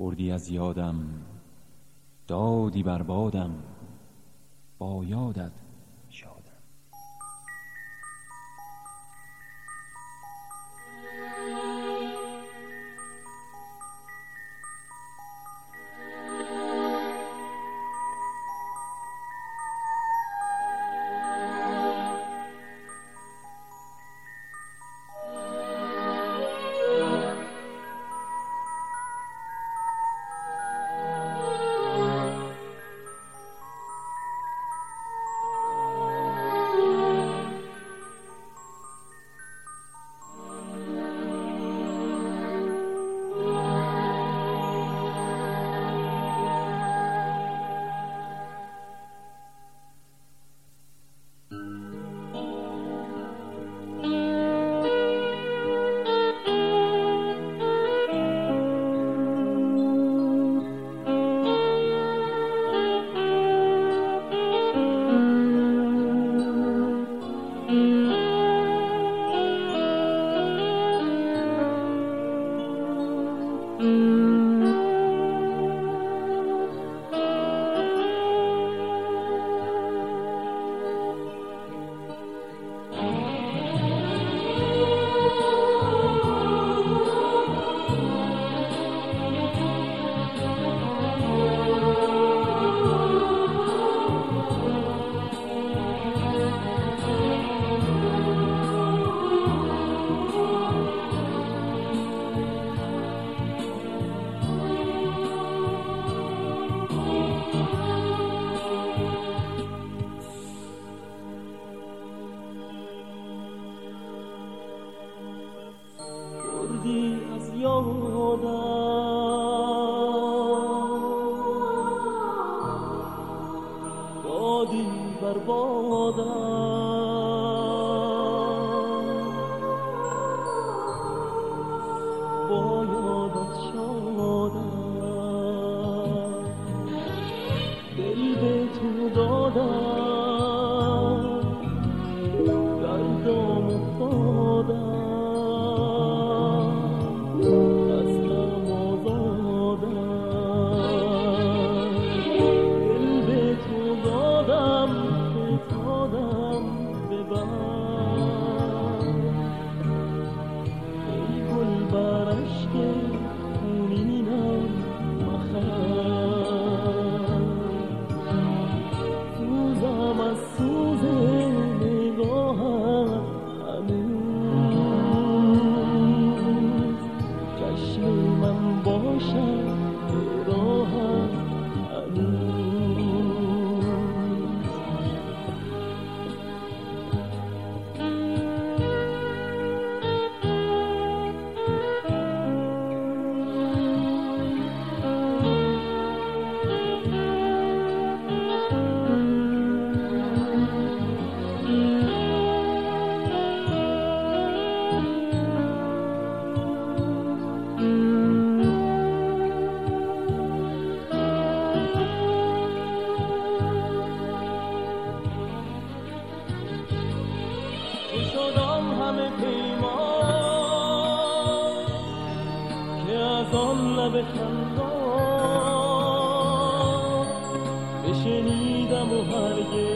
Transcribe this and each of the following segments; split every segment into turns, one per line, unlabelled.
بردی از یادم دادی بر بادم با یادت
boda. شبشم با. بشنیدم و هرگه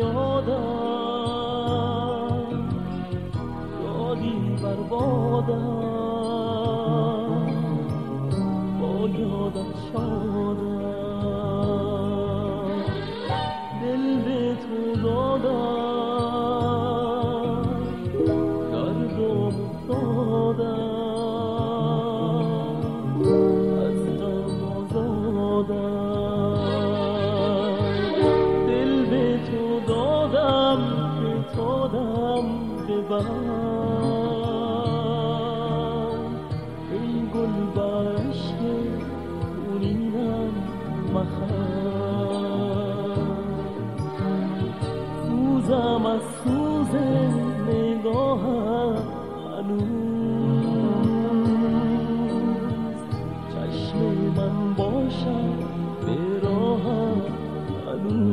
یادم. دادی بر بادم. گلبار ای گل باشت اونینم مخم سوزم از سوز نگاهم هنوز. چشم من باشم به راهم هنوز.